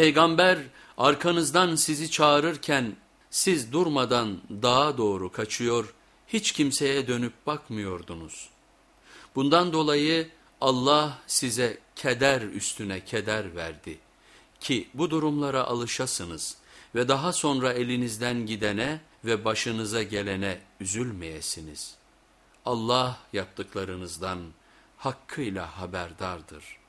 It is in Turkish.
Peygamber arkanızdan sizi çağırırken siz durmadan dağa doğru kaçıyor, hiç kimseye dönüp bakmıyordunuz. Bundan dolayı Allah size keder üstüne keder verdi ki bu durumlara alışasınız ve daha sonra elinizden gidene ve başınıza gelene üzülmeyesiniz. Allah yaptıklarınızdan hakkıyla haberdardır.''